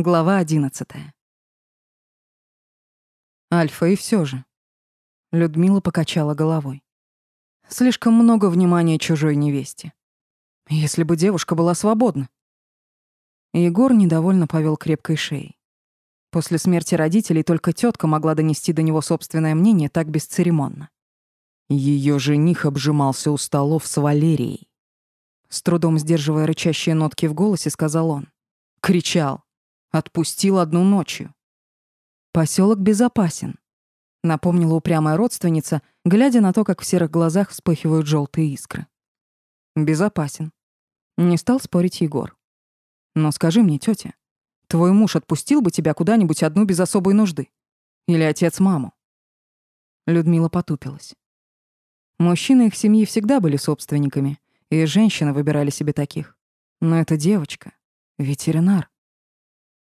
Глава одиннадцатая. Альфа и все же. Людмила покачала головой. Слишком много внимания чужой невесте. Если бы девушка была свободна. Егор недовольно повел крепкой шеей. После смерти родителей только тетка могла донести до него собственное мнение так бесцеремонно. Ее жених обжимался у столов с Валерией. С трудом сдерживая рычащие нотки в голосе, сказал он. Кричал. Отпустил одну ночью. Поселок безопасен, напомнила упрямая родственница, глядя на то, как в серых глазах вспыхивают желтые искры. Безопасен. Не стал спорить Егор. Но скажи мне, тетя, твой муж отпустил бы тебя куда-нибудь одну без особой нужды? Или отец маму? Людмила потупилась. Мужчины их семьи всегда были собственниками, и женщины выбирали себе таких. Но эта девочка — ветеринар.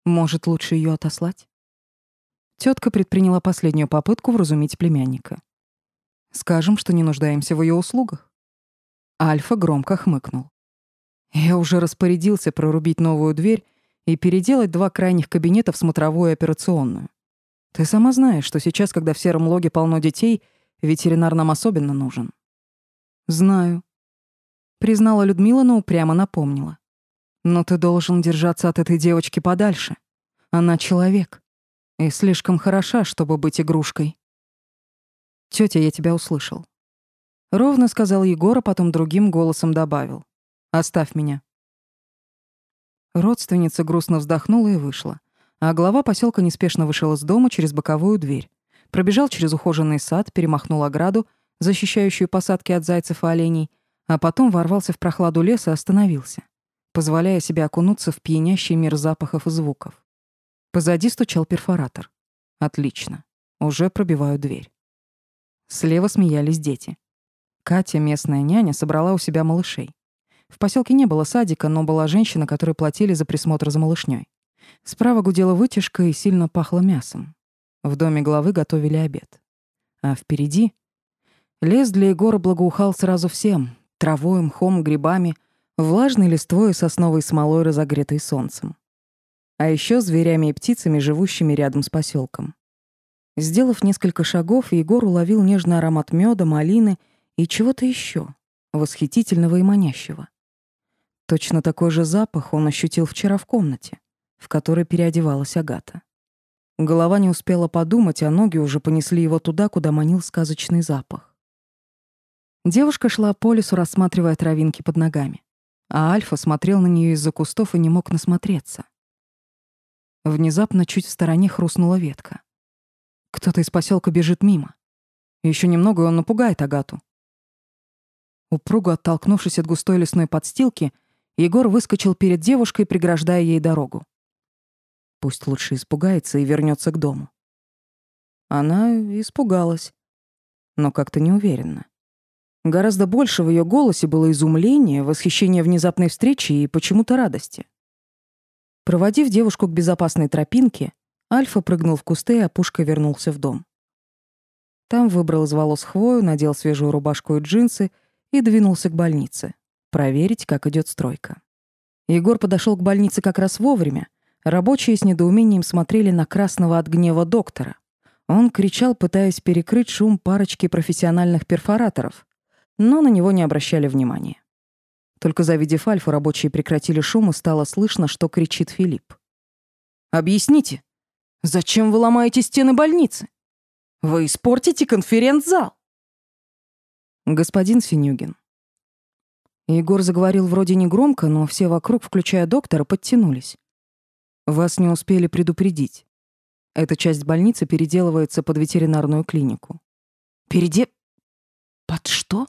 Может, лучше ее отослать? Тетка предприняла последнюю попытку вразумить племянника. Скажем, что не нуждаемся в ее услугах. Альфа громко хмыкнул. Я уже распорядился прорубить новую дверь и переделать два крайних кабинета в смотровую операционную. Ты сама знаешь, что сейчас, когда в сером логе полно детей, ветеринар нам особенно нужен. Знаю. Признала Людмила, но упрямо напомнила. Но ты должен держаться от этой девочки подальше. Она человек. И слишком хороша, чтобы быть игрушкой. Тётя, я тебя услышал. Ровно сказал Егор, а потом другим голосом добавил. Оставь меня. Родственница грустно вздохнула и вышла. А глава поселка неспешно вышел из дома через боковую дверь. Пробежал через ухоженный сад, перемахнул ограду, защищающую посадки от зайцев и оленей, а потом ворвался в прохладу леса и остановился позволяя себе окунуться в пьянящий мир запахов и звуков. Позади стучал перфоратор. Отлично. Уже пробиваю дверь. Слева смеялись дети. Катя, местная няня, собрала у себя малышей. В поселке не было садика, но была женщина, которой платили за присмотр за малышней. Справа гудела вытяжка и сильно пахло мясом. В доме главы готовили обед. А впереди лес для Егора благоухал сразу всем — травой, мхом, грибами, влажной листвой и сосновой смолой, разогретой солнцем. А еще зверями и птицами, живущими рядом с поселком. Сделав несколько шагов, Егор уловил нежный аромат меда, малины и чего-то еще, восхитительного и манящего. Точно такой же запах он ощутил вчера в комнате, в которой переодевалась Агата. Голова не успела подумать, а ноги уже понесли его туда, куда манил сказочный запах. Девушка шла по лесу, рассматривая травинки под ногами а Альфа смотрел на нее из-за кустов и не мог насмотреться. Внезапно чуть в стороне хрустнула ветка. Кто-то из поселка бежит мимо. Еще немного, и он напугает Агату. Упруго оттолкнувшись от густой лесной подстилки, Егор выскочил перед девушкой, преграждая ей дорогу. Пусть лучше испугается и вернется к дому. Она испугалась, но как-то неуверенно. Гораздо больше в ее голосе было изумление, восхищение внезапной встречи и почему-то радости. Проводив девушку к безопасной тропинке, Альфа прыгнул в кусты, а Пушка вернулся в дом. Там выбрал из волос хвою, надел свежую рубашку и джинсы и двинулся к больнице, проверить, как идет стройка. Егор подошел к больнице как раз вовремя. Рабочие с недоумением смотрели на красного от гнева доктора. Он кричал, пытаясь перекрыть шум парочки профессиональных перфораторов, но на него не обращали внимания. Только завидев Альфу, рабочие прекратили шум, и стало слышно, что кричит Филипп. «Объясните, зачем вы ломаете стены больницы? Вы испортите конференц-зал!» «Господин Синюгин». Егор заговорил вроде негромко, но все вокруг, включая доктора, подтянулись. «Вас не успели предупредить. Эта часть больницы переделывается под ветеринарную клинику». «Переде... под что?»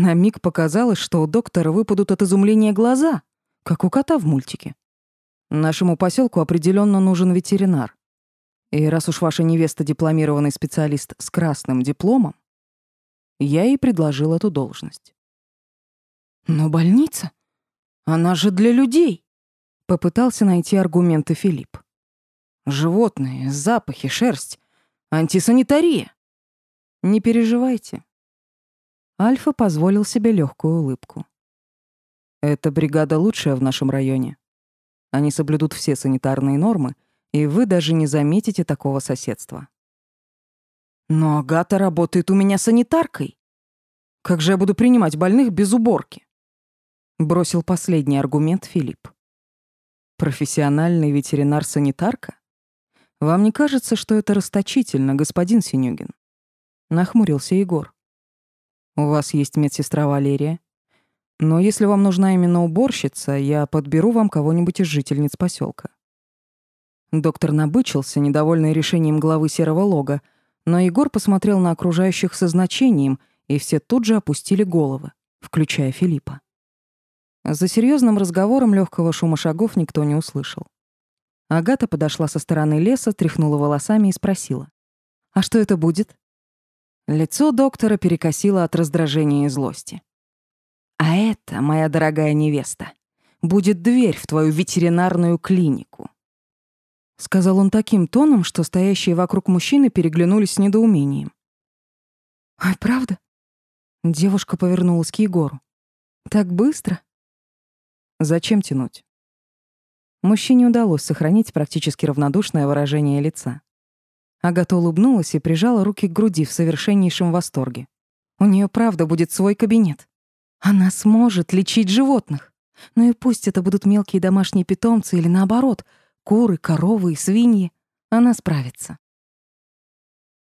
На миг показалось, что у доктора выпадут от изумления глаза, как у кота в мультике. Нашему поселку определенно нужен ветеринар. И раз уж ваша невеста дипломированный специалист с красным дипломом, я ей предложил эту должность. Но больница? Она же для людей. Попытался найти аргументы Филипп. Животные, запахи, шерсть, антисанитария. Не переживайте. Альфа позволил себе легкую улыбку. «Эта бригада лучшая в нашем районе. Они соблюдут все санитарные нормы, и вы даже не заметите такого соседства. Но Агата работает у меня санитаркой. Как же я буду принимать больных без уборки? Бросил последний аргумент Филипп. Профессиональный ветеринар-санитарка? Вам не кажется, что это расточительно, господин Синюгин? Нахмурился Егор. У вас есть медсестра Валерия. Но если вам нужна именно уборщица, я подберу вам кого-нибудь из жительниц поселка. Доктор набычился, недовольный решением главы Серого Лога, но Егор посмотрел на окружающих со значением, и все тут же опустили головы, включая Филиппа. За серьезным разговором легкого шума шагов никто не услышал. Агата подошла со стороны леса, тряхнула волосами и спросила. «А что это будет?» Лицо доктора перекосило от раздражения и злости. «А это, моя дорогая невеста, будет дверь в твою ветеринарную клинику». Сказал он таким тоном, что стоящие вокруг мужчины переглянулись с недоумением. «Ай, правда?» Девушка повернулась к Егору. «Так быстро?» «Зачем тянуть?» Мужчине удалось сохранить практически равнодушное выражение лица. Агата улыбнулась и прижала руки к груди в совершеннейшем восторге. У нее правда будет свой кабинет. Она сможет лечить животных. Ну и пусть это будут мелкие домашние питомцы или наоборот — Куры, коровы и свиньи. Она справится.